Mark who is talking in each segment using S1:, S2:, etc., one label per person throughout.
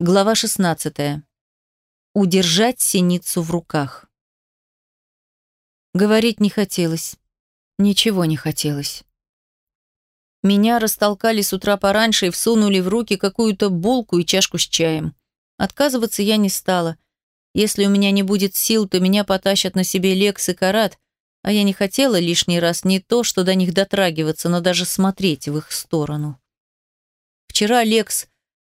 S1: Глава 16. Удержать синицу в руках. Говорить не хотелось. Ничего не хотелось. Меня растолкали с утра пораньше и всунули в руки какую-то булку и чашку с чаем. Отказываться я не стала. Если у меня не будет сил, то меня потащат на себе Лекс и Карат, а я не хотела лишний раз не то, что до них дотрагиваться, но даже смотреть в их сторону. Вчера Лекс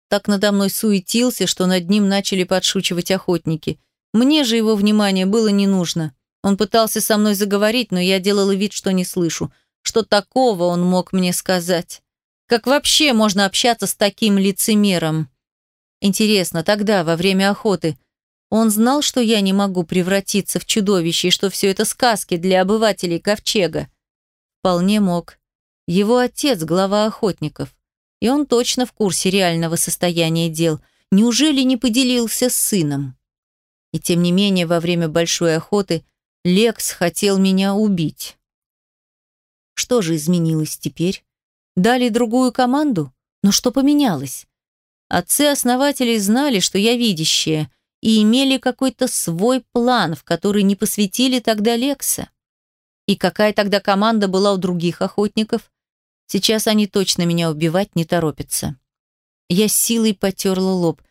S1: так надо мной суетился, что над ним начали подшучивать охотники. Мне же его внимание было не нужно. Он пытался со мной заговорить, но я делала вид, что не слышу. Что такого он мог мне сказать? Как вообще можно общаться с таким лицемером? Интересно, тогда, во время охоты, он знал, что я не могу превратиться в чудовище и что все это сказки для обывателей Ковчега? Вполне мог. Его отец – глава охотников. И он точно в курсе реального состояния дел. Неужели не поделился с сыном? И тем не менее, во время большой охоты Лекс хотел меня убить. Что же изменилось теперь? Дали другую команду? Но что поменялось? Отцы-основатели знали, что я видящая, и имели какой-то свой план, в который не посвятили тогда Лекса. И какая тогда команда была у других охотников? Сейчас они точно меня убивать не торопятся. Я силой потерла лоб.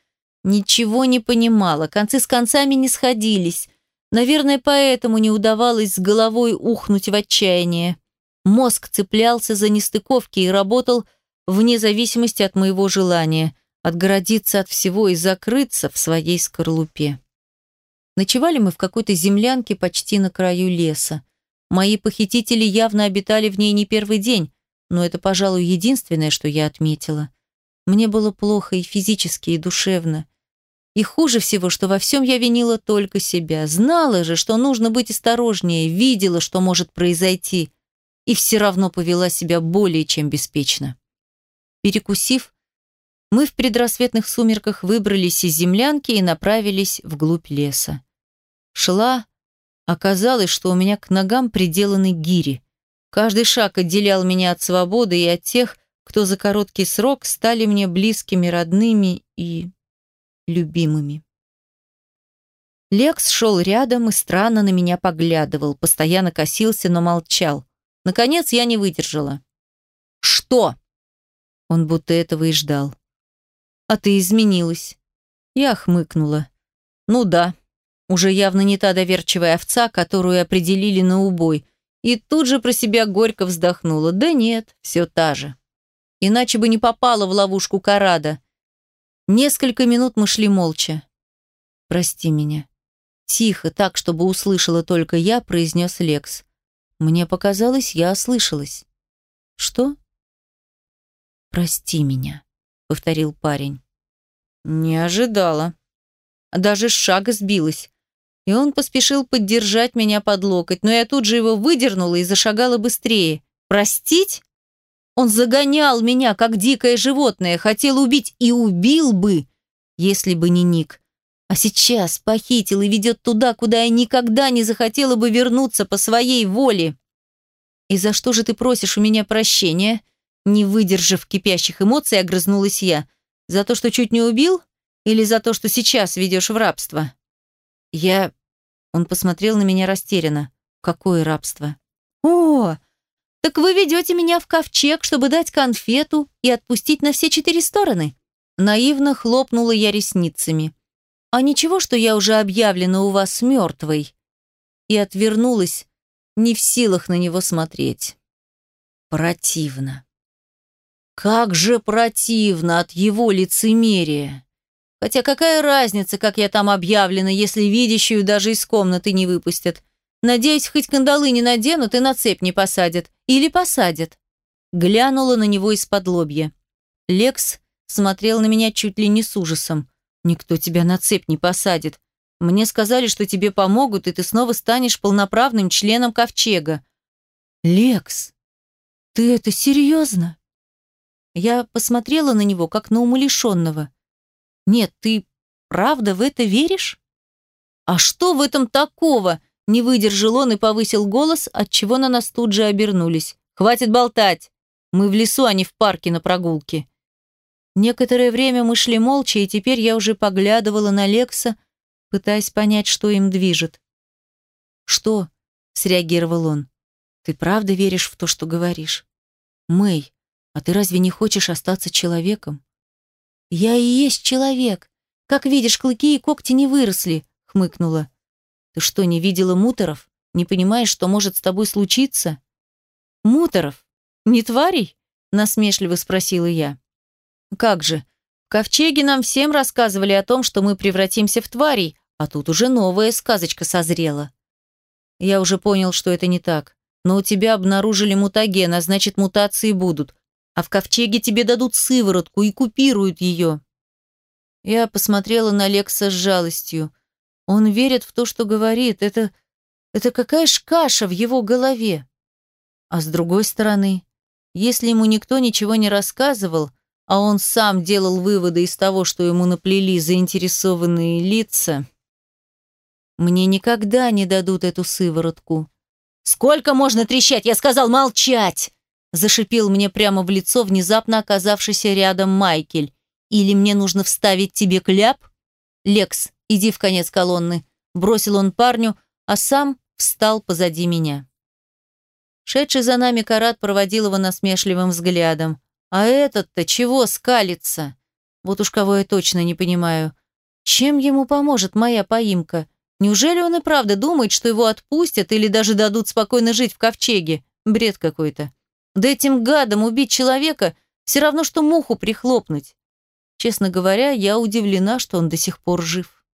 S1: Ничего не понимала, концы с концами не сходились. Наверное, поэтому не удавалось с головой ухнуть в отчаяние. Мозг цеплялся за нестыковки и работал вне зависимости от моего желания отгородиться от всего и закрыться в своей скорлупе. Ночевали мы в какой-то землянке почти на краю леса. Мои похитители явно обитали в ней не первый день, но это, пожалуй, единственное, что я отметила. Мне было плохо и физически, и душевно. И хуже всего, что во всем я винила только себя. Знала же, что нужно быть осторожнее, видела, что может произойти, и все равно повела себя более чем беспечно. Перекусив, мы в предрассветных сумерках выбрались из землянки и направились вглубь леса. Шла, оказалось, что у меня к ногам приделаны гири. Каждый шаг отделял меня от свободы и от тех, кто за короткий срок стали мне близкими, родными и любимыми. Лекс шел рядом и странно на меня поглядывал, постоянно косился, но молчал. Наконец я не выдержала. «Что?» Он будто этого и ждал. «А ты изменилась». Я хмыкнула. «Ну да, уже явно не та доверчивая овца, которую определили на убой, и тут же про себя горько вздохнула. Да нет, все та же. Иначе бы не попала в ловушку Карада. Несколько минут мы шли молча. «Прости меня». Тихо, так, чтобы услышала только я, произнес Лекс. Мне показалось, я ослышалась. «Что?» «Прости меня», — повторил парень. «Не ожидала». Даже с шага сбилась и он поспешил поддержать меня под локоть, но я тут же его выдернула и зашагала быстрее. «Простить?» Он загонял меня, как дикое животное, хотел убить и убил бы, если бы не Ник. А сейчас похитил и ведет туда, куда я никогда не захотела бы вернуться по своей воле. «И за что же ты просишь у меня прощения?» Не выдержав кипящих эмоций, огрызнулась я. «За то, что чуть не убил? Или за то, что сейчас ведешь в рабство?» «Я...» Он посмотрел на меня растерянно. «Какое рабство?» «О, так вы ведете меня в ковчег, чтобы дать конфету и отпустить на все четыре стороны?» Наивно хлопнула я ресницами. «А ничего, что я уже объявлена у вас мертвой?» И отвернулась, не в силах на него смотреть. Противно. Как же противно от его лицемерия! Хотя какая разница, как я там объявлена, если видящую даже из комнаты не выпустят? Надеюсь, хоть кандалы не наденут и на цепь не посадят. Или посадят. Глянула на него из-под лобья. Лекс смотрел на меня чуть ли не с ужасом. «Никто тебя на цепь не посадит. Мне сказали, что тебе помогут, и ты снова станешь полноправным членом ковчега». «Лекс, ты это серьезно?» Я посмотрела на него, как на умалишенного. Нет, ты правда в это веришь? А что в этом такого? Не выдержал он и повысил голос, отчего на нас тут же обернулись. Хватит болтать. Мы в лесу, а не в парке на прогулке. Некоторое время мы шли молча, и теперь я уже поглядывала на Лекса, пытаясь понять, что им движет. «Что?» — среагировал он. «Ты правда веришь в то, что говоришь?» «Мэй, а ты разве не хочешь остаться человеком?» «Я и есть человек. Как видишь, клыки и когти не выросли», — хмыкнула. «Ты что, не видела муторов? Не понимаешь, что может с тобой случиться?» «Муторов? Не тварей?» — насмешливо спросила я. Как же? В ковчеге нам всем рассказывали о том, что мы превратимся в тварей, а тут уже новая сказочка созрела. Я уже понял, что это не так. Но у тебя обнаружили мутаген, а значит мутации будут. А в ковчеге тебе дадут сыворотку и купируют ее. Я посмотрела на Лекса с жалостью. Он верит в то, что говорит. Это... Это какая ж каша в его голове. А с другой стороны, если ему никто ничего не рассказывал, а он сам делал выводы из того, что ему наплели заинтересованные лица, мне никогда не дадут эту сыворотку. «Сколько можно трещать? Я сказал молчать!» Зашипел мне прямо в лицо внезапно оказавшийся рядом Майкель. «Или мне нужно вставить тебе кляп?» «Лекс, иди в конец колонны», — бросил он парню, а сам встал позади меня. Шедший за нами Карат проводил его насмешливым взглядом. А этот-то чего скалится? Вот уж кого я точно не понимаю. Чем ему поможет моя поимка? Неужели он и правда думает, что его отпустят или даже дадут спокойно жить в ковчеге? Бред какой-то. Да этим гадом убить человека все равно, что муху прихлопнуть. Честно говоря, я удивлена, что он до сих пор жив.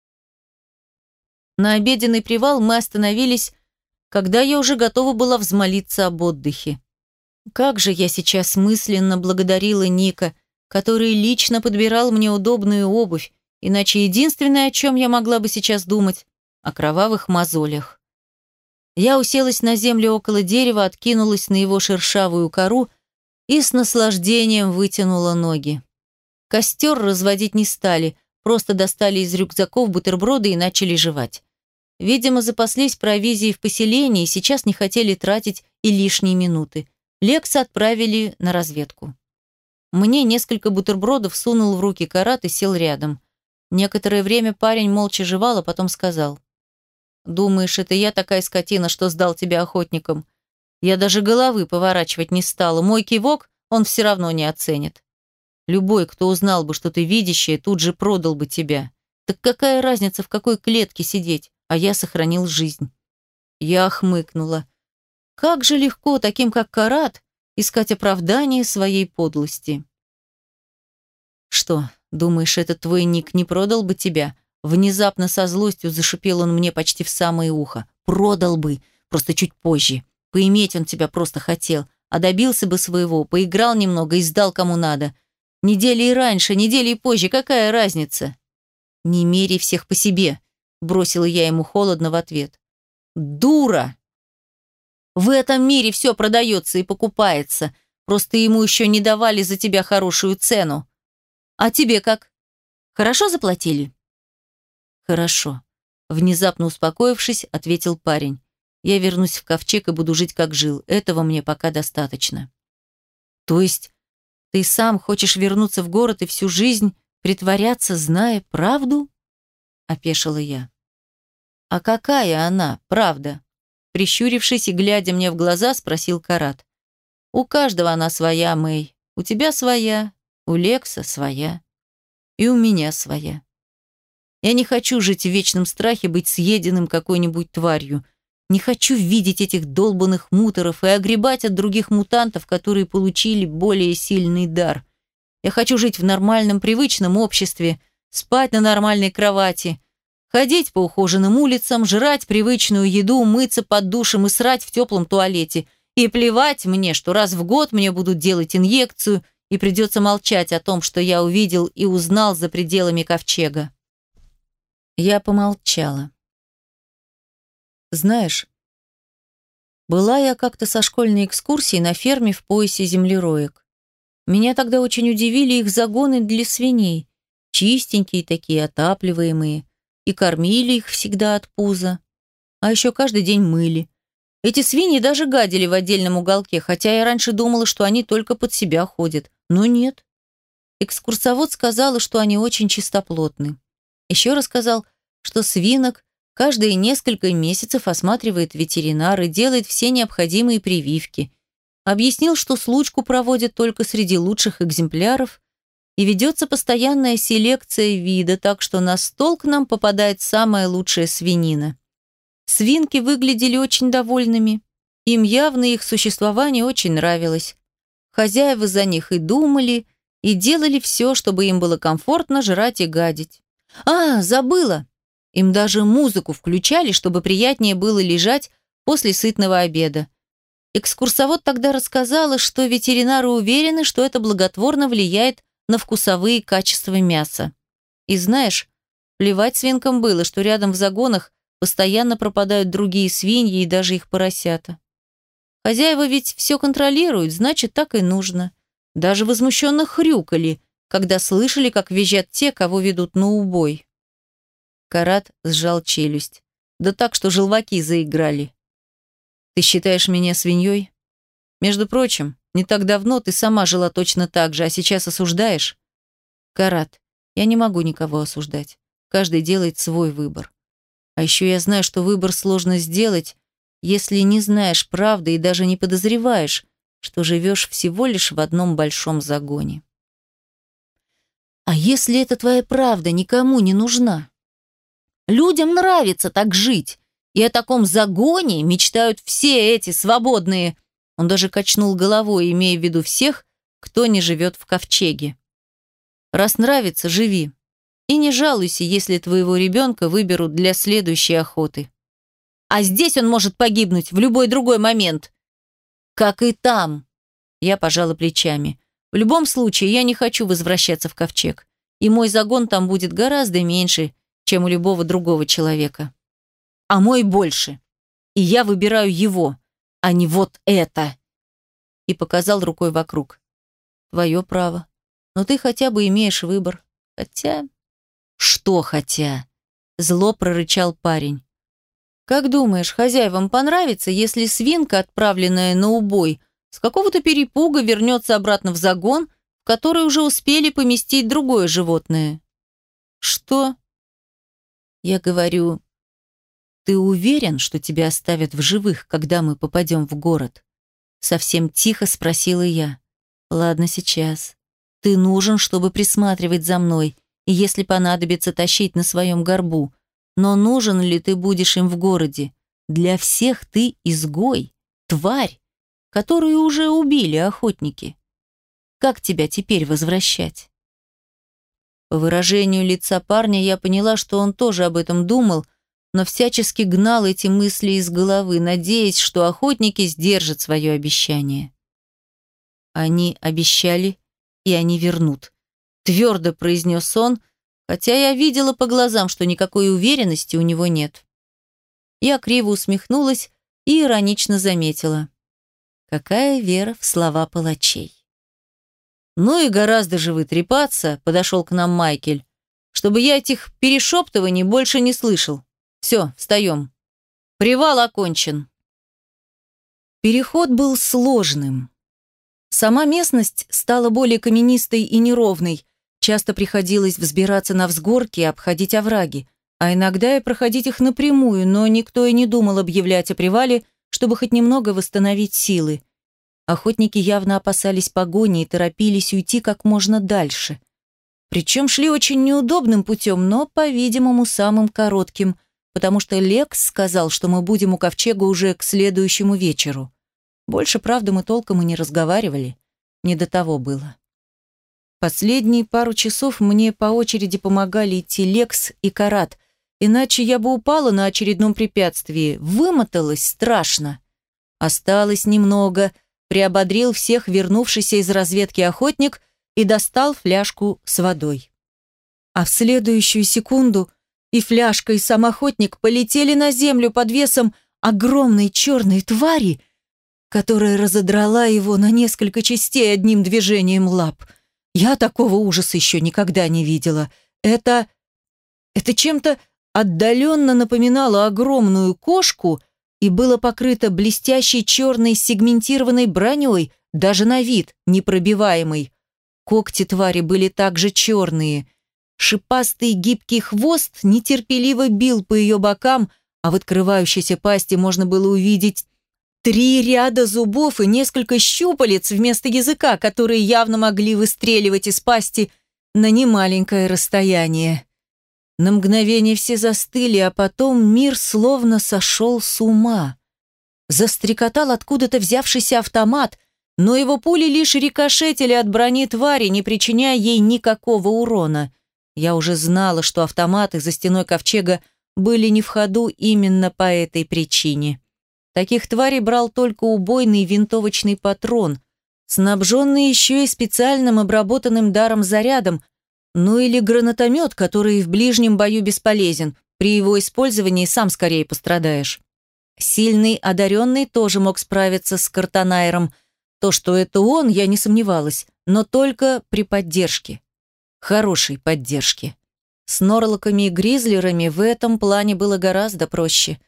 S1: На обеденный привал мы остановились, когда я уже готова была взмолиться об отдыхе. Как же я сейчас мысленно благодарила Ника, который лично подбирал мне удобную обувь, иначе единственное, о чем я могла бы сейчас думать, о кровавых мозолях. Я уселась на землю около дерева, откинулась на его шершавую кору и с наслаждением вытянула ноги. Костер разводить не стали, просто достали из рюкзаков бутерброды и начали жевать. Видимо, запаслись провизией в поселении и сейчас не хотели тратить и лишние минуты. Лекса отправили на разведку. Мне несколько бутербродов сунул в руки карат и сел рядом. Некоторое время парень молча жевал, а потом сказал. «Думаешь, это я такая скотина, что сдал тебя охотникам? Я даже головы поворачивать не стала. Мой кивок он все равно не оценит. Любой, кто узнал бы, что ты видящая, тут же продал бы тебя. Так какая разница, в какой клетке сидеть? А я сохранил жизнь». Я хмыкнула. Как же легко таким, как Карат, искать оправдание своей подлости. «Что, думаешь, этот твой ник не продал бы тебя?» Внезапно со злостью зашипел он мне почти в самое ухо. «Продал бы, просто чуть позже. Поиметь он тебя просто хотел, а добился бы своего, поиграл немного и сдал кому надо. Недели и раньше, недели и позже, какая разница?» «Не меряй всех по себе», — бросила я ему холодно в ответ. «Дура!» В этом мире все продается и покупается. Просто ему еще не давали за тебя хорошую цену. А тебе как? Хорошо заплатили? Хорошо. Внезапно успокоившись, ответил парень. Я вернусь в ковчег и буду жить, как жил. Этого мне пока достаточно. То есть ты сам хочешь вернуться в город и всю жизнь притворяться, зная правду? Опешила я. А какая она, правда? Прищурившись и глядя мне в глаза, спросил Карат. «У каждого она своя, Мэй. У тебя своя, у Лекса своя. И у меня своя. Я не хочу жить в вечном страхе быть съеденным какой-нибудь тварью. Не хочу видеть этих долбанных муторов и огребать от других мутантов, которые получили более сильный дар. Я хочу жить в нормальном, привычном обществе, спать на нормальной кровати, Ходить по ухоженным улицам, жрать привычную еду, мыться под душем и срать в теплом туалете. И плевать мне, что раз в год мне будут делать инъекцию, и придется молчать о том, что я увидел и узнал за пределами ковчега. Я помолчала. Знаешь, была я как-то со школьной экскурсией на ферме в поясе землероек. Меня тогда очень удивили их загоны для свиней. Чистенькие такие, отапливаемые и кормили их всегда от пуза. А еще каждый день мыли. Эти свиньи даже гадили в отдельном уголке, хотя я раньше думала, что они только под себя ходят. Но нет. экскурсовод сказала, что они очень чистоплотны. Еще рассказал, что свинок каждые несколько месяцев осматривает ветеринар и делает все необходимые прививки. Объяснил, что случку проводят только среди лучших экземпляров и ведется постоянная селекция вида, так что на стол к нам попадает самая лучшая свинина. Свинки выглядели очень довольными. Им явно их существование очень нравилось. Хозяева за них и думали, и делали все, чтобы им было комфортно жрать и гадить. А, забыла. Им даже музыку включали, чтобы приятнее было лежать после сытного обеда. Экскурсовод тогда рассказала, что ветеринары уверены, что это благотворно влияет на вкусовые качества мяса. И знаешь, плевать свинкам было, что рядом в загонах постоянно пропадают другие свиньи и даже их поросята. Хозяева ведь все контролируют, значит, так и нужно. Даже возмущенно хрюкали, когда слышали, как визжат те, кого ведут на убой. Карат сжал челюсть. Да так, что желваки заиграли. «Ты считаешь меня свиньей? Между прочим, не так давно ты сама жила точно так же, а сейчас осуждаешь? Карат, я не могу никого осуждать. Каждый делает свой выбор. А еще я знаю, что выбор сложно сделать, если не знаешь правды и даже не подозреваешь, что живешь всего лишь в одном большом загоне. А если эта твоя правда никому не нужна? Людям нравится так жить, и о таком загоне мечтают все эти свободные он даже качнул головой, имея в виду всех, кто не живет в ковчеге. Раз нравится, живи. И не жалуйся, если твоего ребенка выберут для следующей охоты. А здесь он может погибнуть в любой другой момент. Как и там. Я пожала плечами. В любом случае, я не хочу возвращаться в ковчег. И мой загон там будет гораздо меньше, чем у любого другого человека. А мой больше. И я выбираю его а не вот это!» И показал рукой вокруг. «Твое право. Но ты хотя бы имеешь выбор. Хотя...» «Что хотя?» Зло прорычал парень. «Как думаешь, хозяевам понравится, если свинка, отправленная на убой, с какого-то перепуга вернется обратно в загон, в который уже успели поместить другое животное?» «Что?» Я говорю, «Ты уверен, что тебя оставят в живых, когда мы попадем в город?» Совсем тихо спросила я. «Ладно, сейчас. Ты нужен, чтобы присматривать за мной, и если понадобится тащить на своем горбу. Но нужен ли ты будешь им в городе? Для всех ты изгой, тварь, которую уже убили охотники. Как тебя теперь возвращать?» По выражению лица парня я поняла, что он тоже об этом думал, но всячески гнал эти мысли из головы, надеясь, что охотники сдержат свое обещание. Они обещали, и они вернут. Твердо произнес он, хотя я видела по глазам, что никакой уверенности у него нет. Я криво усмехнулась и иронично заметила. Какая вера в слова палачей. «Ну и гораздо же вы трепаться», — подошел к нам Майкель, «чтобы я этих перешептываний больше не слышал. Все, встаем. Привал окончен. Переход был сложным. Сама местность стала более каменистой и неровной. Часто приходилось взбираться на взгорки и обходить овраги, а иногда и проходить их напрямую, но никто и не думал объявлять о привале, чтобы хоть немного восстановить силы. Охотники явно опасались погони и торопились уйти как можно дальше. Причем шли очень неудобным путем, но, по-видимому, самым коротким – потому что Лекс сказал, что мы будем у ковчега уже к следующему вечеру. Больше, правда, мы толком и не разговаривали. Не до того было. Последние пару часов мне по очереди помогали идти Лекс и Карат, иначе я бы упала на очередном препятствии, вымоталась страшно. Осталось немного, приободрил всех вернувшийся из разведки охотник и достал фляжку с водой. А в следующую секунду – и фляжка, и сам охотник полетели на землю под весом огромной черной твари, которая разодрала его на несколько частей одним движением лап. Я такого ужаса еще никогда не видела. Это... это чем-то отдаленно напоминало огромную кошку и было покрыто блестящей черной сегментированной броней, даже на вид непробиваемой. Когти твари были также черные. Шипастый гибкий хвост нетерпеливо бил по ее бокам, а в открывающейся пасти можно было увидеть три ряда зубов и несколько щупалец вместо языка, которые явно могли выстреливать из пасти на немаленькое расстояние. На мгновение все застыли, а потом мир словно сошел с ума. Застрекотал откуда-то взявшийся автомат, но его пули лишь рикошетили от брони твари, не причиняя ей никакого урона. Я уже знала, что автоматы за стеной ковчега были не в ходу именно по этой причине. Таких тварей брал только убойный винтовочный патрон, снабженный еще и специальным обработанным даром зарядом, ну или гранатомет, который в ближнем бою бесполезен, при его использовании сам скорее пострадаешь. Сильный, одаренный тоже мог справиться с Картанайром. То, что это он, я не сомневалась, но только при поддержке. Хорошей поддержке. С Норлоками и Гризлерами в этом плане было гораздо проще.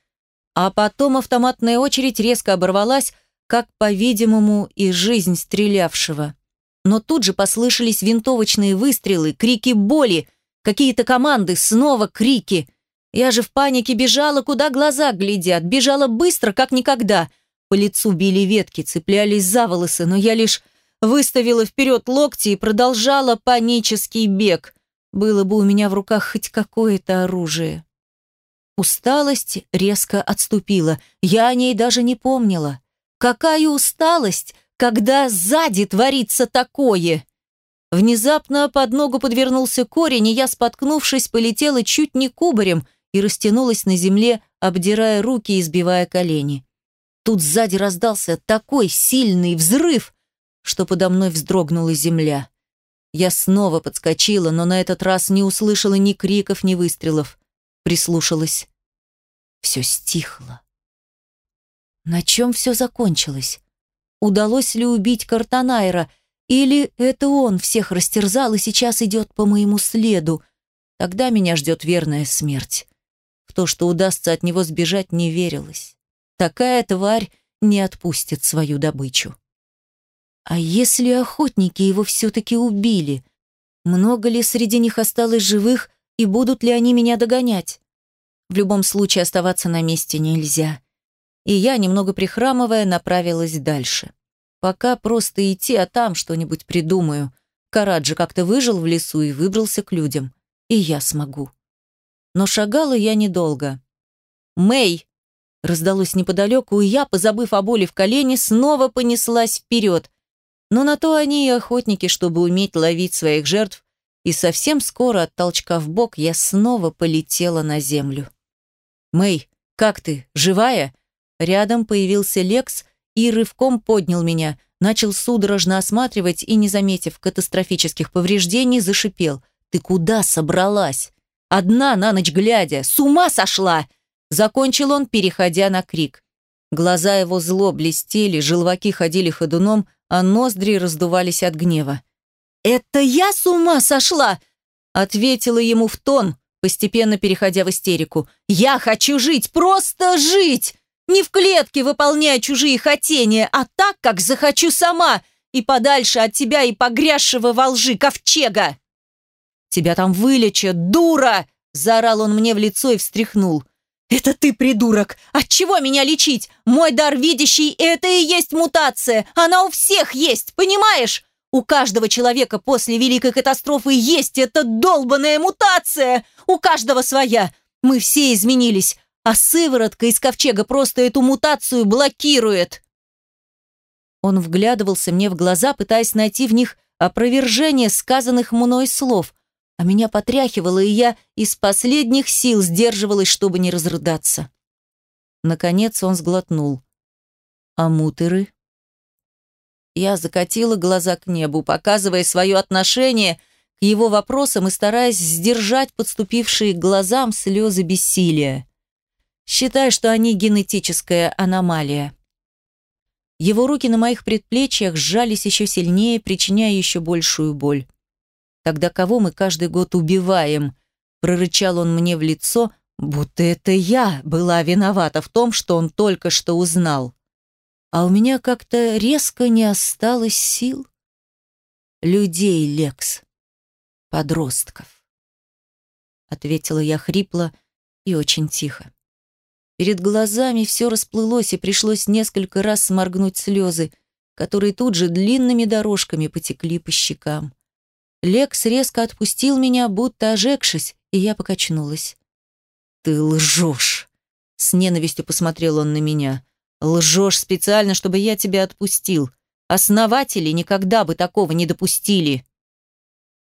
S1: А потом автоматная очередь резко оборвалась, как, по-видимому, и жизнь стрелявшего. Но тут же послышались винтовочные выстрелы, крики боли, какие-то команды, снова крики. Я же в панике бежала, куда глаза глядят, бежала быстро, как никогда. По лицу били ветки, цеплялись за волосы, но я лишь выставила вперед локти и продолжала панический бег – было бы у меня в руках хоть какое-то оружие. Усталость резко отступила. Я о ней даже не помнила. Какая усталость, когда сзади творится такое? Внезапно под ногу подвернулся корень, и я, споткнувшись, полетела чуть не кубарем и растянулась на земле, обдирая руки и сбивая колени. Тут сзади раздался такой сильный взрыв, что подо мной вздрогнула земля. Я снова подскочила, но на этот раз не услышала ни криков, ни выстрелов. Прислушалась. Все стихло. На чем все закончилось? Удалось ли убить Картанайра? Или это он всех растерзал и сейчас идет по моему следу? Тогда меня ждет верная смерть. В то, что удастся от него сбежать, не верилось. Такая тварь не отпустит свою добычу. А если охотники его все-таки убили? Много ли среди них осталось живых, и будут ли они меня догонять? В любом случае оставаться на месте нельзя. И я, немного прихрамывая, направилась дальше. Пока просто идти, а там что-нибудь придумаю. Караджи как-то выжил в лесу и выбрался к людям. И я смогу. Но шагала я недолго. «Мэй!» Раздалось неподалеку, и я, позабыв о боли в колене, снова понеслась вперед. Но на то они и охотники, чтобы уметь ловить своих жертв, и совсем скоро от толчка в бок я снова полетела на землю. «Мэй, как ты? Живая?» Рядом появился Лекс и рывком поднял меня, начал судорожно осматривать и, не заметив катастрофических повреждений, зашипел. «Ты куда собралась? Одна на ночь глядя! С ума сошла!» Закончил он, переходя на крик. Глаза его зло блестели, желваки ходили ходуном, а ноздри раздувались от гнева. «Это я с ума сошла!» Ответила ему в тон, постепенно переходя в истерику. «Я хочу жить, просто жить! Не в клетке выполняя чужие хотения, а так, как захочу сама, и подальше от тебя и погрязшего во лжи ковчега!» «Тебя там вылечат, дура!» Заорал он мне в лицо и встряхнул. «Это ты, придурок! Отчего меня лечить? Мой дар видящий – это и есть мутация! Она у всех есть, понимаешь? У каждого человека после великой катастрофы есть эта долбаная мутация! У каждого своя! Мы все изменились, а сыворотка из ковчега просто эту мутацию блокирует!» Он вглядывался мне в глаза, пытаясь найти в них опровержение сказанных мной слов – а меня потряхивало, и я из последних сил сдерживалась, чтобы не разрыдаться. Наконец он сглотнул. «А мутеры?» Я закатила глаза к небу, показывая свое отношение к его вопросам и стараясь сдержать подступившие к глазам слезы бессилия. Считай, что они генетическая аномалия. Его руки на моих предплечьях сжались еще сильнее, причиняя еще большую боль. Тогда кого мы каждый год убиваем?» Прорычал он мне в лицо, будто это я была виновата в том, что он только что узнал. А у меня как-то резко не осталось сил. людей, Лекс. Подростков. Ответила я хрипло и очень тихо. Перед глазами все расплылось, и пришлось несколько раз сморгнуть слезы, которые тут же длинными дорожками потекли по щекам. Лекс резко отпустил меня, будто ожегшись, и я покачнулась. «Ты лжешь!» С ненавистью посмотрел он на меня. «Лжешь специально, чтобы я тебя отпустил. Основатели никогда бы такого не допустили!»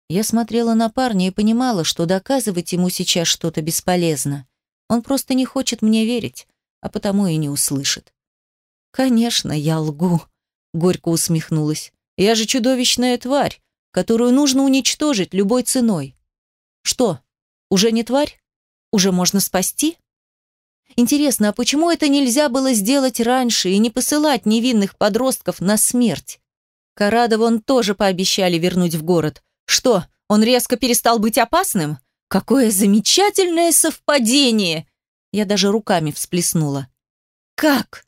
S1: Я смотрела на парня и понимала, что доказывать ему сейчас что-то бесполезно. Он просто не хочет мне верить, а потому и не услышит. «Конечно, я лгу», — горько усмехнулась. «Я же чудовищная тварь, которую нужно уничтожить любой ценой. Что, уже не тварь? Уже можно спасти?» Интересно, а почему это нельзя было сделать раньше и не посылать невинных подростков на смерть? Карада вон тоже пообещали вернуть в город. Что, он резко перестал быть опасным? Какое замечательное совпадение! Я даже руками всплеснула. Как?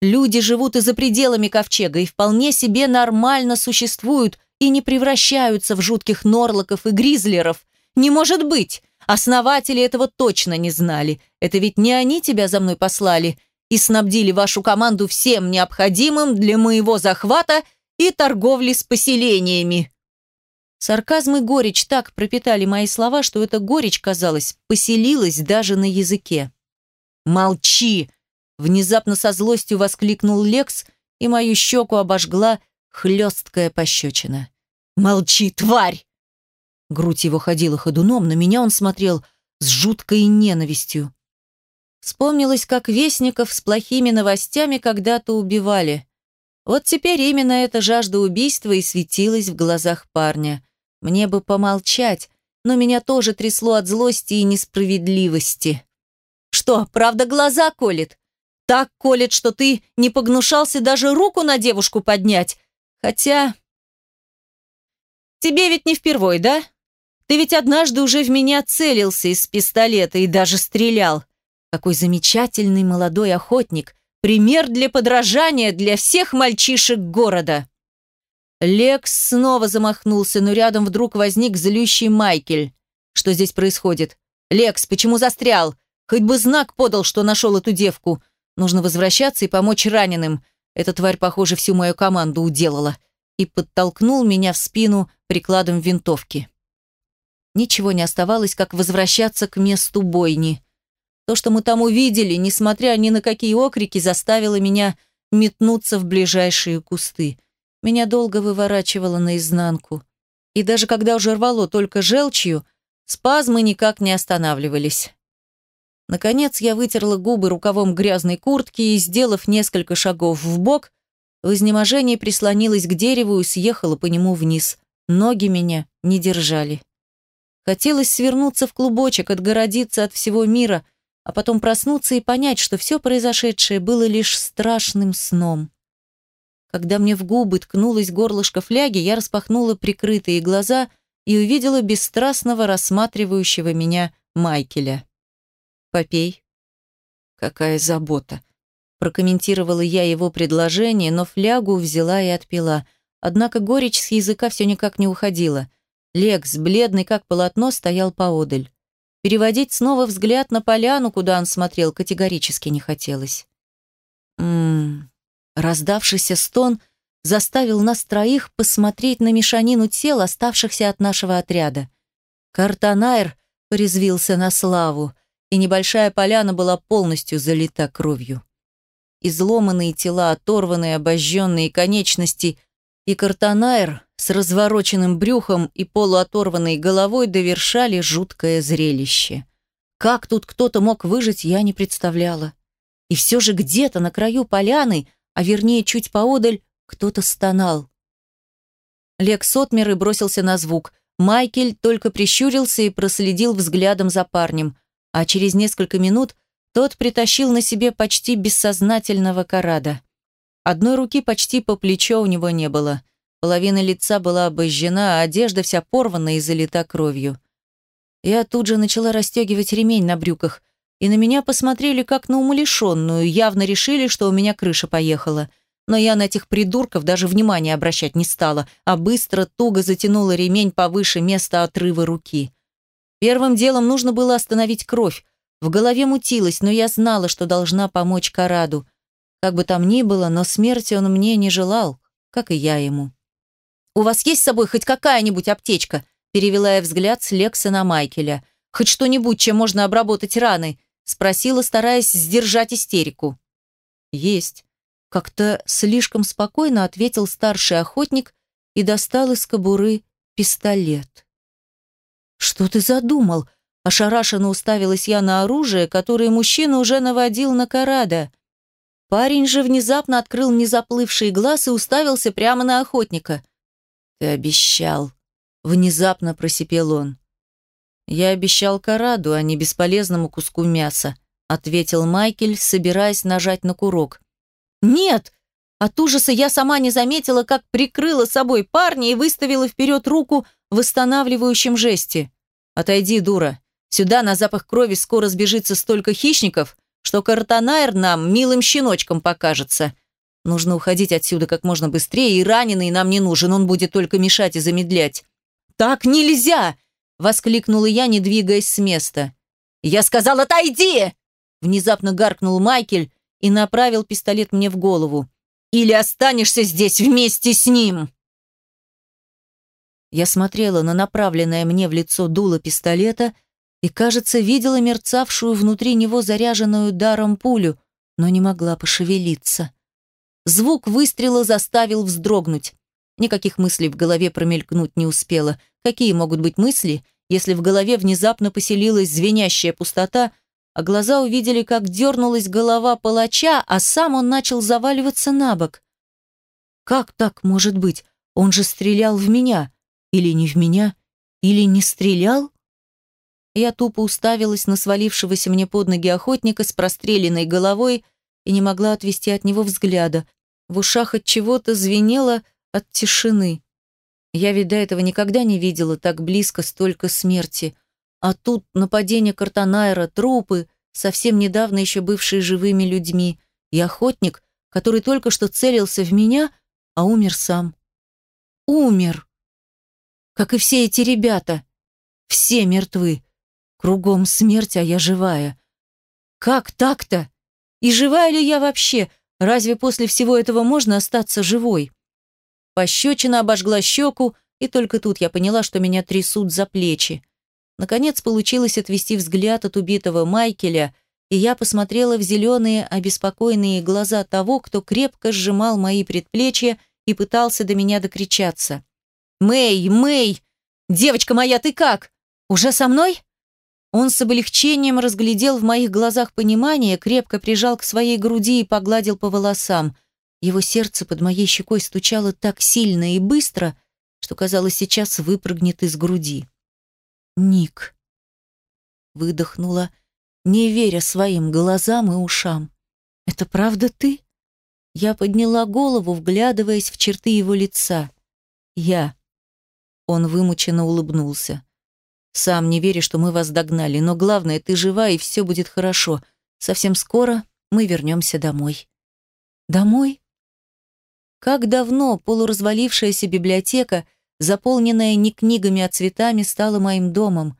S1: Люди живут и за пределами ковчега и вполне себе нормально существуют и не превращаются в жутких норлоков и гризлеров. Не может быть! Основатели этого точно не знали. Это ведь не они тебя за мной послали и снабдили вашу команду всем необходимым для моего захвата и торговли с поселениями. Сарказм и горечь так пропитали мои слова, что эта горечь, казалось, поселилась даже на языке. «Молчи!» – внезапно со злостью воскликнул Лекс, и мою щеку обожгла хлесткая пощечина. «Молчи, тварь!» Грудь его ходила ходуном, на меня он смотрел с жуткой ненавистью. Вспомнилось, как вестников с плохими новостями когда-то убивали. Вот теперь именно эта жажда убийства и светилась в глазах парня. Мне бы помолчать, но меня тоже трясло от злости и несправедливости. «Что, правда глаза колет? Так колет, что ты не погнушался даже руку на девушку поднять? Хотя...» «Тебе ведь не впервой, да?» Ты ведь однажды уже в меня целился из пистолета и даже стрелял. Какой замечательный молодой охотник. Пример для подражания для всех мальчишек города. Лекс снова замахнулся, но рядом вдруг возник злющий Майкель. Что здесь происходит? Лекс, почему застрял? Хоть бы знак подал, что нашел эту девку. Нужно возвращаться и помочь раненым. Эта тварь, похоже, всю мою команду уделала. И подтолкнул меня в спину прикладом винтовки. Ничего не оставалось, как возвращаться к месту бойни. То, что мы там увидели, несмотря ни на какие окрики, заставило меня метнуться в ближайшие кусты. Меня долго выворачивало наизнанку. И даже когда уже рвало только желчью, спазмы никак не останавливались. Наконец я вытерла губы рукавом грязной куртки и, сделав несколько шагов в бок, в изнеможении прислонилась к дереву и съехала по нему вниз. Ноги меня не держали. Хотелось свернуться в клубочек, отгородиться от всего мира, а потом проснуться и понять, что все произошедшее было лишь страшным сном. Когда мне в губы ткнулось горлышко фляги, я распахнула прикрытые глаза и увидела бесстрастного рассматривающего меня Майкеля. «Попей». «Какая забота!» Прокомментировала я его предложение, но флягу взяла и отпила. Однако горечь с языка все никак не уходила. Лекс, бледный как полотно, стоял поодаль. Переводить снова взгляд на поляну, куда он смотрел, категорически не хотелось. Ммм... Раздавшийся стон заставил нас троих посмотреть на мешанину тел, оставшихся от нашего отряда. Картанайр порезвился на славу, и небольшая поляна была полностью залита кровью. Изломанные тела, оторванные, обожженные конечности и Картанайр с развороченным брюхом и полуоторванной головой довершали жуткое зрелище. Как тут кто-то мог выжить, я не представляла. И все же где-то на краю поляны, а вернее чуть поодаль, кто-то стонал. Лекс отмер и бросился на звук. Майкель только прищурился и проследил взглядом за парнем, а через несколько минут тот притащил на себе почти бессознательного карада. Одной руки почти по плечо у него не было. Половина лица была обожжена, а одежда вся порвана и залита кровью. Я тут же начала расстегивать ремень на брюках, и на меня посмотрели как на умалишенную, явно решили, что у меня крыша поехала. но я на этих придурков даже внимания обращать не стала, а быстро туго затянула ремень повыше места отрыва руки. Первым делом нужно было остановить кровь. В голове мутилось, но я знала, что должна помочь Караду. Как бы там ни было, но смерти он мне не желал, как и я ему. «У вас есть с собой хоть какая-нибудь аптечка?» перевела я взгляд с Лекса на Майкеля. «Хоть что-нибудь, чем можно обработать раны?» Спросила, стараясь сдержать истерику. «Есть». Как-то слишком спокойно ответил старший охотник и достал из кобуры пистолет. «Что ты задумал?» Ошарашенно уставилась я на оружие, которое мужчина уже наводил на Карада. Парень же внезапно открыл незаплывший глаз и уставился прямо на охотника. «Ты обещал», — внезапно просипел он. «Я обещал Караду, а не бесполезному куску мяса», — ответил Майкель, собираясь нажать на курок. «Нет!» От ужаса я сама не заметила, как прикрыла собой парня и выставила вперед руку в восстанавливающем жесте. «Отойди, дура. Сюда на запах крови скоро сбежится столько хищников, что Картанайр нам милым щеночком покажется. Нужно уходить отсюда как можно быстрее, и раненый нам не нужен, он будет только мешать и замедлять». «Так нельзя!» – воскликнула я, не двигаясь с места. «Я сказал, отойди!» – внезапно гаркнул Майкель и направил пистолет мне в голову. «Или останешься здесь вместе с ним!» Я смотрела на направленное мне в лицо дуло пистолета и, кажется, видела мерцавшую внутри него заряженную даром пулю, но не могла пошевелиться. Звук выстрела заставил вздрогнуть. Никаких мыслей в голове промелькнуть не успела. Какие могут быть мысли, если в голове внезапно поселилась звенящая пустота, а глаза увидели, как дернулась голова палача, а сам он начал заваливаться на бок. «Как так может быть? Он же стрелял в меня!» Или не в меня? Или не стрелял? Я тупо уставилась на свалившегося мне под ноги охотника с простреленной головой и не могла отвести от него взгляда. В ушах от чего-то звенело от тишины. Я ведь до этого никогда не видела так близко столько смерти. А тут нападение Картанайра, трупы, совсем недавно еще бывшие живыми людьми, и охотник, который только что целился в меня, а умер сам. Умер! как и все эти ребята. Все мертвы. Кругом смерть, а я живая. Как так-то? И живая ли я вообще? Разве после всего этого можно остаться живой? Пощечина обожгла щеку, и только тут я поняла, что меня трясут за плечи. Наконец получилось отвести взгляд от убитого Майкеля, и я посмотрела в зеленые, обеспокоенные глаза того, кто крепко сжимал мои предплечья и пытался до меня докричаться. «Мэй, Мэй! Девочка моя, ты как? Уже со мной?» Он с облегчением разглядел в моих глазах понимание, крепко прижал к своей груди и погладил по волосам. Его сердце под моей щекой стучало так сильно и быстро, что, казалось, сейчас выпрыгнет из груди. «Ник!» Выдохнула, не веря своим глазам и ушам. «Это правда ты?» Я подняла голову, вглядываясь в черты его лица. «Я...» Он вымученно улыбнулся. «Сам не верю, что мы вас догнали, но главное, ты жива, и все будет хорошо. Совсем скоро мы вернемся домой». «Домой?» Как давно полуразвалившаяся библиотека, заполненная не книгами, а цветами, стала моим домом?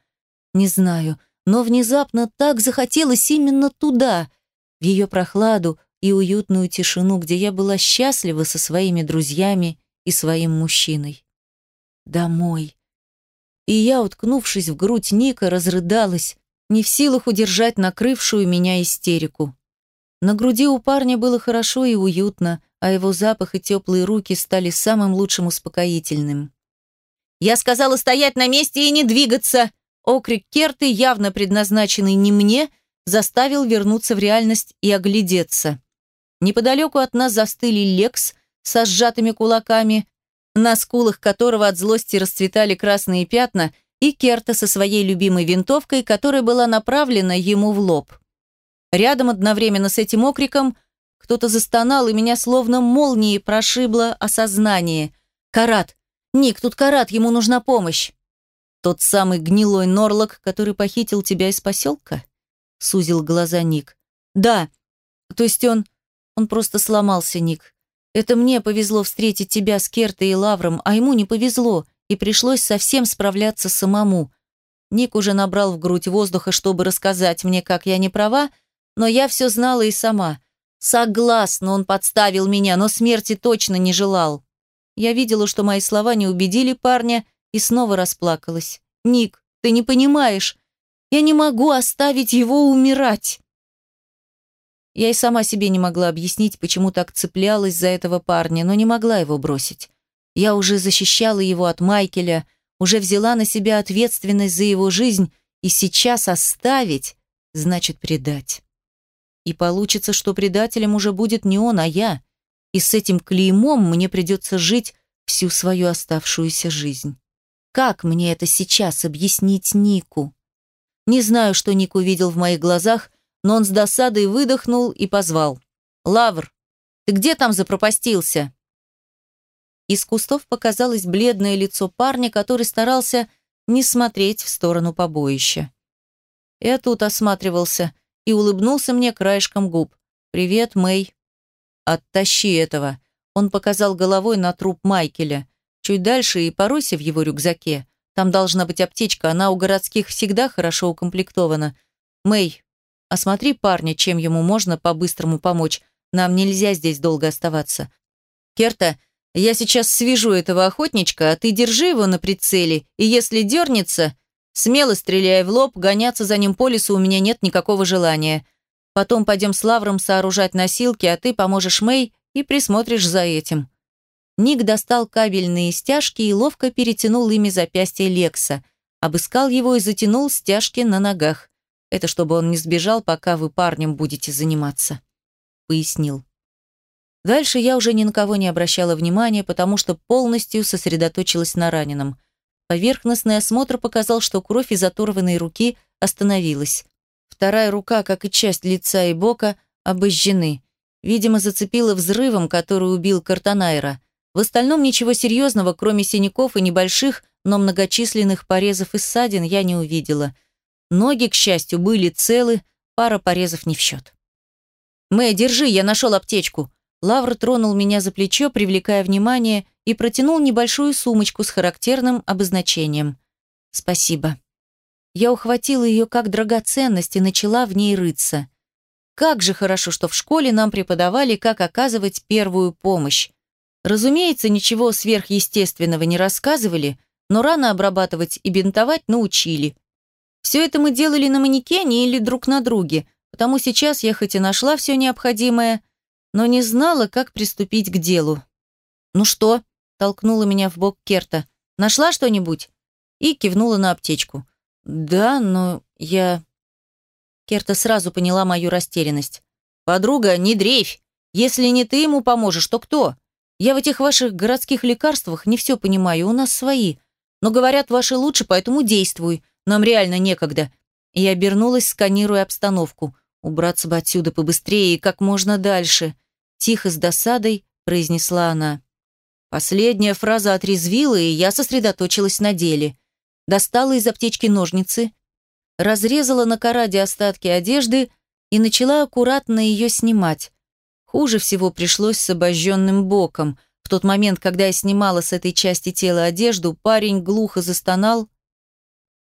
S1: Не знаю, но внезапно так захотелось именно туда, в ее прохладу и уютную тишину, где я была счастлива со своими друзьями и своим мужчиной домой. И я, уткнувшись в грудь Ника, разрыдалась, не в силах удержать накрывшую меня истерику. На груди у парня было хорошо и уютно, а его запах и теплые руки стали самым лучшим успокоительным. «Я сказала стоять на месте и не двигаться!» Окрик Керты, явно предназначенный не мне, заставил вернуться в реальность и оглядеться. Неподалеку от нас застыли Лекс со сжатыми кулаками, на скулах которого от злости расцветали красные пятна, и Керта со своей любимой винтовкой, которая была направлена ему в лоб. Рядом одновременно с этим окриком кто-то застонал, и меня словно молнией прошибло осознание. «Карат! Ник, тут Карат, ему нужна помощь!» «Тот самый гнилой Норлок, который похитил тебя из поселка?» — сузил глаза Ник. «Да. То есть он... Он просто сломался, Ник. Это мне повезло встретить тебя с Кертой и Лавром, а ему не повезло, и пришлось совсем справляться самому. Ник уже набрал в грудь воздуха, чтобы рассказать мне, как я не права, но я все знала и сама. Согласна, он подставил меня, но смерти точно не желал. Я видела, что мои слова не убедили парня, и снова расплакалась. «Ник, ты не понимаешь. Я не могу оставить его умирать». Я и сама себе не могла объяснить, почему так цеплялась за этого парня, но не могла его бросить. Я уже защищала его от Майкеля, уже взяла на себя ответственность за его жизнь, и сейчас оставить значит предать. И получится, что предателем уже будет не он, а я. И с этим клеймом мне придется жить всю свою оставшуюся жизнь. Как мне это сейчас объяснить Нику? Не знаю, что Ник увидел в моих глазах, но он с досадой выдохнул и позвал. «Лавр, ты где там запропастился?» Из кустов показалось бледное лицо парня, который старался не смотреть в сторону побоища. Я тут осматривался и улыбнулся мне краешком губ. «Привет, Мэй». «Оттащи этого». Он показал головой на труп Майкеля. Чуть дальше и поройся в его рюкзаке. Там должна быть аптечка, она у городских всегда хорошо укомплектована. Мэй, осмотри парня, чем ему можно по-быстрому помочь. Нам нельзя здесь долго оставаться. Керта, я сейчас свяжу этого охотничка, а ты держи его на прицеле, и если дернется, смело стреляй в лоб, гоняться за ним по лесу у меня нет никакого желания. Потом пойдем с Лавром сооружать носилки, а ты поможешь Мэй и присмотришь за этим. Ник достал кабельные стяжки и ловко перетянул ими запястье Лекса, обыскал его и затянул стяжки на ногах. Это чтобы он не сбежал, пока вы парнем будете заниматься. Пояснил. Дальше я уже ни на кого не обращала внимания, потому что полностью сосредоточилась на раненом. Поверхностный осмотр показал, что кровь из оторванной руки остановилась. Вторая рука, как и часть лица и бока, обожжены. Видимо, зацепила взрывом, который убил Картанайра. В остальном ничего серьезного, кроме синяков и небольших, но многочисленных порезов и ссадин, я не увидела. Ноги, к счастью, были целы, пара порезов не в счет. «Мэй, держи, я нашел аптечку». Лавр тронул меня за плечо, привлекая внимание, и протянул небольшую сумочку с характерным обозначением. «Спасибо». Я ухватила ее как драгоценность и начала в ней рыться. Как же хорошо, что в школе нам преподавали, как оказывать первую помощь. Разумеется, ничего сверхъестественного не рассказывали, но рано обрабатывать и бинтовать научили. Все это мы делали на манекене или друг на друге, потому сейчас я хоть и нашла все необходимое, но не знала, как приступить к делу. «Ну что?» – толкнула меня в бок Керта. «Нашла что-нибудь?» И кивнула на аптечку. «Да, но я...» Керта сразу поняла мою растерянность. «Подруга, не дрейфь! Если не ты ему поможешь, то кто? Я в этих ваших городских лекарствах не все понимаю, у нас свои. Но говорят, ваши лучше, поэтому действуй. Нам реально некогда». И обернулась, сканируя обстановку. Убраться бы отсюда побыстрее и как можно дальше. Тихо, с досадой, произнесла она. Последняя фраза отрезвила, и я сосредоточилась на деле. Достала из аптечки ножницы, разрезала на караде остатки одежды и начала аккуратно ее снимать. Хуже всего пришлось с обожженным боком. В тот момент, когда я снимала с этой части тела одежду, парень глухо застонал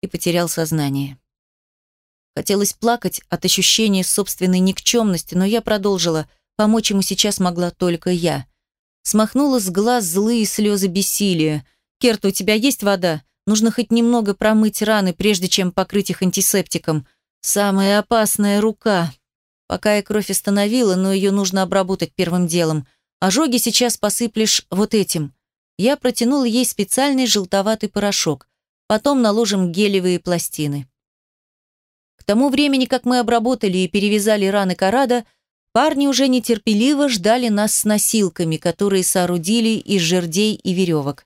S1: и потерял сознание. Хотелось плакать от ощущения собственной никчемности, но я продолжила. Помочь ему сейчас могла только я. Смахнула с глаз злые слезы бессилия. «Керт, у тебя есть вода? Нужно хоть немного промыть раны, прежде чем покрыть их антисептиком. Самая опасная рука». Пока я кровь остановила, но ее нужно обработать первым делом. Ожоги сейчас посыплешь вот этим. Я протянула ей специальный желтоватый порошок. Потом наложим гелевые пластины. К тому времени, как мы обработали и перевязали раны Карада, парни уже нетерпеливо ждали нас с носилками, которые соорудили из жердей и веревок.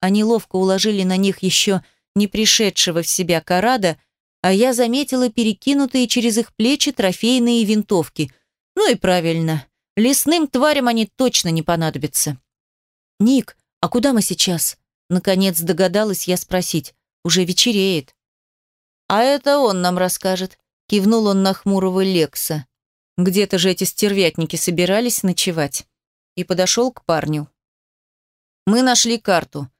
S1: Они ловко уложили на них еще не пришедшего в себя Карада, а я заметила перекинутые через их плечи трофейные винтовки. Ну и правильно, лесным тварям они точно не понадобятся. «Ник, а куда мы сейчас?» Наконец догадалась я спросить. «Уже вечереет». «А это он нам расскажет», — кивнул он на хмурого Лекса. «Где-то же эти стервятники собирались ночевать». и подошел к парню. Мы нашли карту.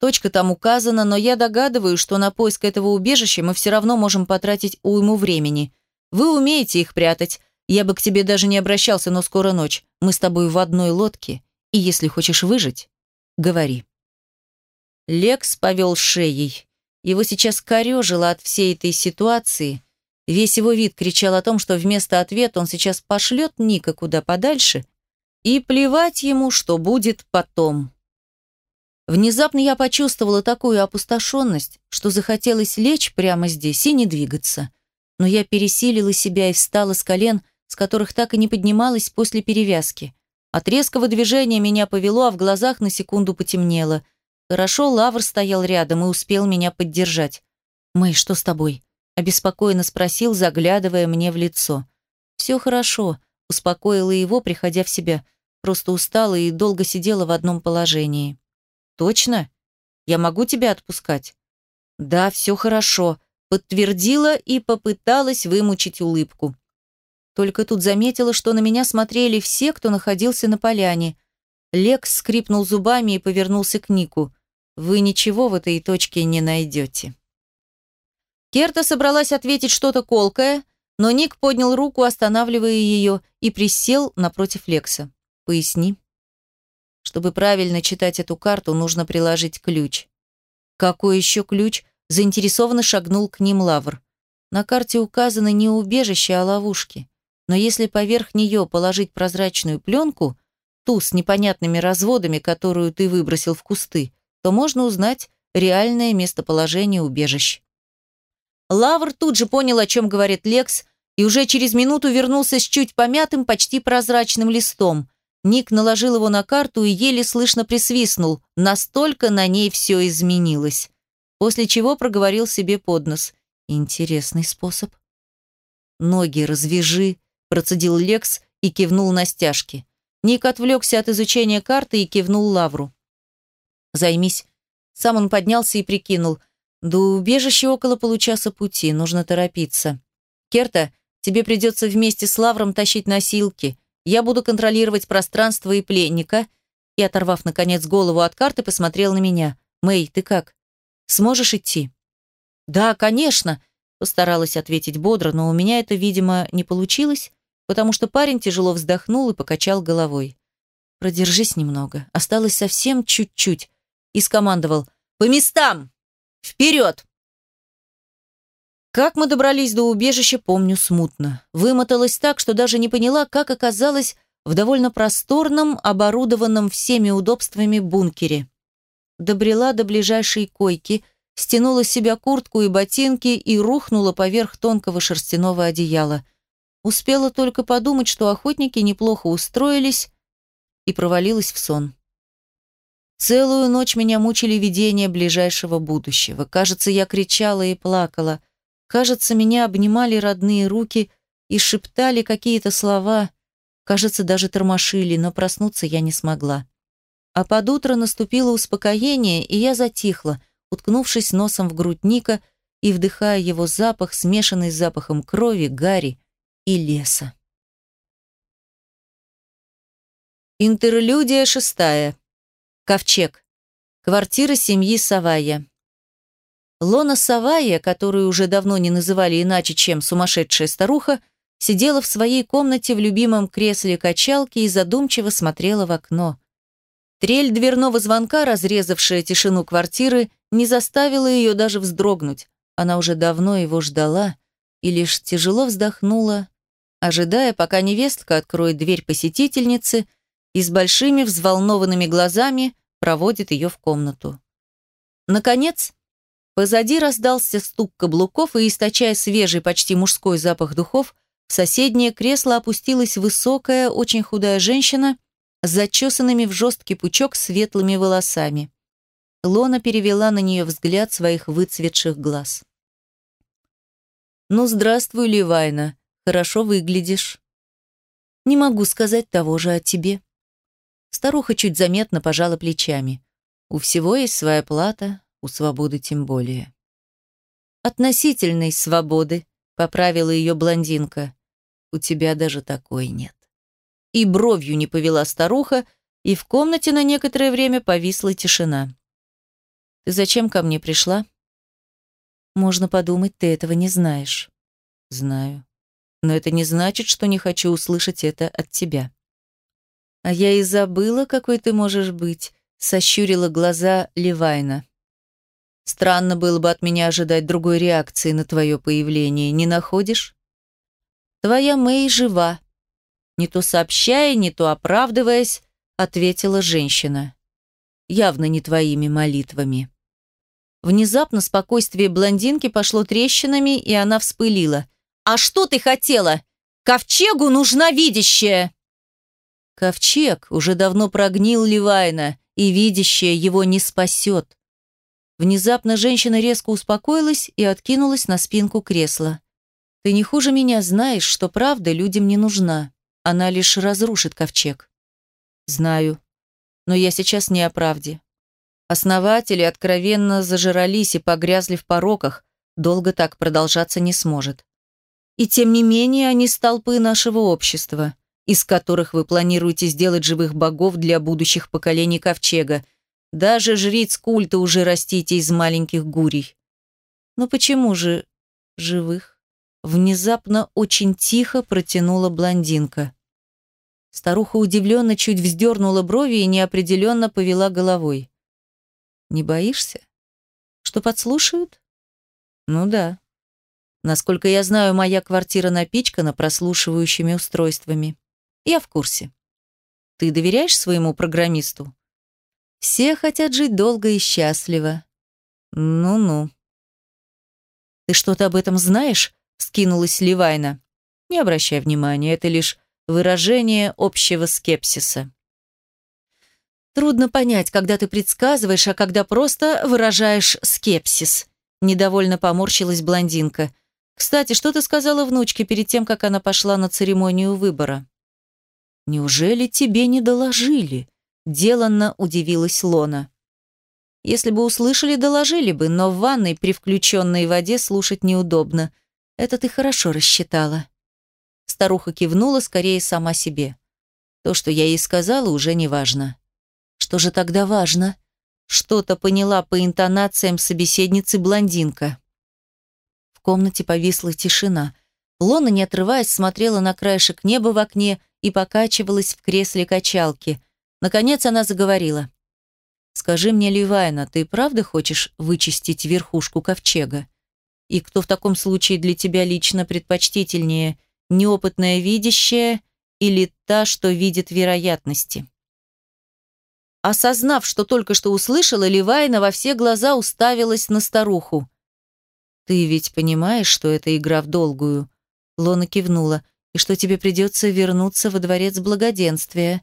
S1: Точка там указана, но я догадываюсь, что на поиск этого убежища мы все равно можем потратить уйму времени. Вы умеете их прятать. Я бы к тебе даже не обращался, но скоро ночь. Мы с тобой в одной лодке, и если хочешь выжить, говори. Лекс повел шеей. Его сейчас корежило от всей этой ситуации. Весь его вид кричал о том, что вместо ответа он сейчас пошлет Ника куда подальше, и плевать ему, что будет потом. Внезапно я почувствовала такую опустошенность, что захотелось лечь прямо здесь и не двигаться. Но я пересилила себя и встала с колен, с которых так и не поднималась после перевязки. От резкого движения меня повело, а в глазах на секунду потемнело. Хорошо, Лавр стоял рядом и успел меня поддержать. «Мэй, что с тобой?» – обеспокоенно спросил, заглядывая мне в лицо. «Все хорошо», – успокоила его, приходя в себя. Просто устала и долго сидела в одном положении. «Точно? Я могу тебя отпускать?» «Да, все хорошо», – подтвердила и попыталась вымучить улыбку. Только тут заметила, что на меня смотрели все, кто находился на поляне. Лекс скрипнул зубами и повернулся к Нику вы ничего в этой точке не найдете. Керта собралась ответить что-то колкое, но Ник поднял руку, останавливая ее, и присел напротив Лекса. «Поясни». Чтобы правильно читать эту карту, нужно приложить ключ. «Какой еще ключ?» Заинтересованно шагнул к ним Лавр. На карте указано не убежище, а ловушки. Но если поверх нее положить прозрачную пленку, ту с непонятными разводами, которую ты выбросил в кусты, то можно узнать реальное местоположение убежищ. Лавр тут же понял, о чем говорит Лекс, и уже через минуту вернулся с чуть помятым, почти прозрачным листом. Ник наложил его на карту и еле слышно присвистнул, настолько на ней все изменилось. После чего проговорил себе под нос. Интересный способ. «Ноги развяжи», – процедил Лекс и кивнул на стяжки. Ник отвлекся от изучения карты и кивнул Лавру. Займись. Сам он поднялся и прикинул. До убежища около получаса пути, нужно торопиться. Керта, тебе придется вместе с Лавром тащить носилки. Я буду контролировать пространство и пленника. И, оторвав, наконец, голову от карты, посмотрел на меня. Мэй, ты как? Сможешь идти? Да, конечно, постаралась ответить бодро, но у меня это, видимо, не получилось, потому что парень тяжело вздохнул и покачал головой. Продержись немного. Осталось совсем чуть-чуть и скомандовал «По местам! Вперед!» Как мы добрались до убежища, помню смутно. Вымоталась так, что даже не поняла, как оказалось в довольно просторном, оборудованном всеми удобствами бункере. Добрела до ближайшей койки, стянула с себя куртку и ботинки и рухнула поверх тонкого шерстяного одеяла. Успела только подумать, что охотники неплохо устроились, и провалилась в сон. Целую ночь меня мучили видения ближайшего будущего. Кажется, я кричала и плакала. Кажется, меня обнимали родные руки и шептали какие-то слова. Кажется, даже тормошили, но проснуться я не смогла. А под утро наступило успокоение, и я затихла, уткнувшись носом в грудь Ника и вдыхая его запах, смешанный с запахом крови, гари и леса. Интерлюдия шестая. Ковчег. Квартира семьи Савая. Лона Савая, которую уже давно не называли иначе, чем сумасшедшая старуха, сидела в своей комнате в любимом кресле качалки и задумчиво смотрела в окно. Трель дверного звонка, разрезавшая тишину квартиры, не заставила ее даже вздрогнуть. Она уже давно его ждала и лишь тяжело вздохнула, ожидая, пока невестка откроет дверь посетительницы – и с большими взволнованными глазами проводит ее в комнату. Наконец, позади раздался стук каблуков, и, источая свежий, почти мужской запах духов, в соседнее кресло опустилась высокая, очень худая женщина с зачесанными в жесткий пучок светлыми волосами. Лона перевела на нее взгляд своих выцветших глаз. «Ну, здравствуй, Ливайна. Хорошо выглядишь». «Не могу сказать того же о тебе», Старуха чуть заметно пожала плечами. У всего есть своя плата, у свободы тем более. «Относительной свободы», — поправила ее блондинка. «У тебя даже такой нет». И бровью не повела старуха, И в комнате на некоторое время повисла тишина. «Ты зачем ко мне пришла?» «Можно подумать, ты этого не знаешь». «Знаю. Но это не значит, что не хочу услышать это от тебя». «А я и забыла, какой ты можешь быть», — сощурила глаза Левайна. «Странно было бы от меня ожидать другой реакции на твое появление, не находишь?» «Твоя Мэй жива», не то сообщая, не то оправдываясь, ответила женщина. Явно не твоими молитвами. Внезапно спокойствие блондинки пошло трещинами, и она вспылила. «А что ты хотела? Ковчегу нужна видящая!» Ковчег уже давно прогнил Ливайна, и видящая его не спасет. Внезапно женщина резко успокоилась и откинулась на спинку кресла. «Ты не хуже меня знаешь, что правда людям не нужна. Она лишь разрушит ковчег». «Знаю. Но я сейчас не о правде. Основатели откровенно зажирались и погрязли в пороках, долго так продолжаться не сможет. И тем не менее они столпы нашего общества, из которых вы планируете сделать живых богов для будущих поколений ковчега. Даже жриц культа уже растите из маленьких гурий. Но почему же живых? Внезапно очень тихо протянула блондинка. Старуха удивленно чуть вздернула брови и неопределенно повела головой. «Не боишься? Что подслушают?» «Ну да. Насколько я знаю, моя квартира напичкана прослушивающими устройствами. Я в курсе. Ты доверяешь своему программисту?» «Все хотят жить долго и счастливо. Ну-ну». «Ты что-то об этом знаешь?» — скинулась Ливайна. «Не обращай внимания, это лишь выражение общего скепсиса. Трудно понять, когда ты предсказываешь, а когда просто выражаешь скепсис. Недовольно поморщилась блондинка. Кстати, что ты сказала внучке перед тем, как она пошла на церемонию выбора? Неужели тебе не доложили? Деланно удивилась Лона. Если бы услышали, доложили бы, но в ванной при включенной воде слушать неудобно. Это ты хорошо рассчитала. Старуха кивнула скорее сама себе. То, что я ей сказала, уже не важно. Что же тогда важно? Что-то поняла по интонациям собеседницы блондинка. В комнате повисла тишина. Лона, не отрываясь, смотрела на краешек неба в окне и покачивалась в кресле качалки. Наконец она заговорила. «Скажи мне, Ливайна, ты правда хочешь вычистить верхушку ковчега? И кто в таком случае для тебя лично предпочтительнее – неопытная видящая или та, что видит вероятности. Осознав, что только что услышала, Ливайна во все глаза уставилась на старуху. «Ты ведь понимаешь, что это игра в долгую?» Лона кивнула. «И что тебе придется вернуться во дворец благоденствия?»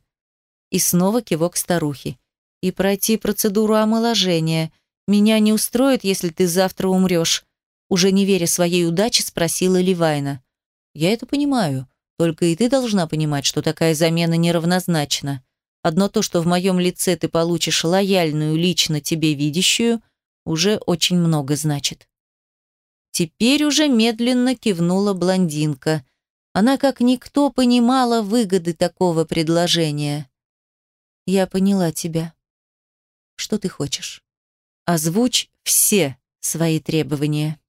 S1: И снова кивок старухи. «И пройти процедуру омоложения. Меня не устроит, если ты завтра умрешь?» Уже не веря своей удаче, спросила Ливайна. Я это понимаю. Только и ты должна понимать, что такая замена неравнозначна. Одно то, что в моем лице ты получишь лояльную, лично тебе видящую, уже очень много значит. Теперь уже медленно кивнула блондинка. Она как никто понимала выгоды такого предложения. Я поняла тебя. Что ты хочешь? Озвучь все свои требования.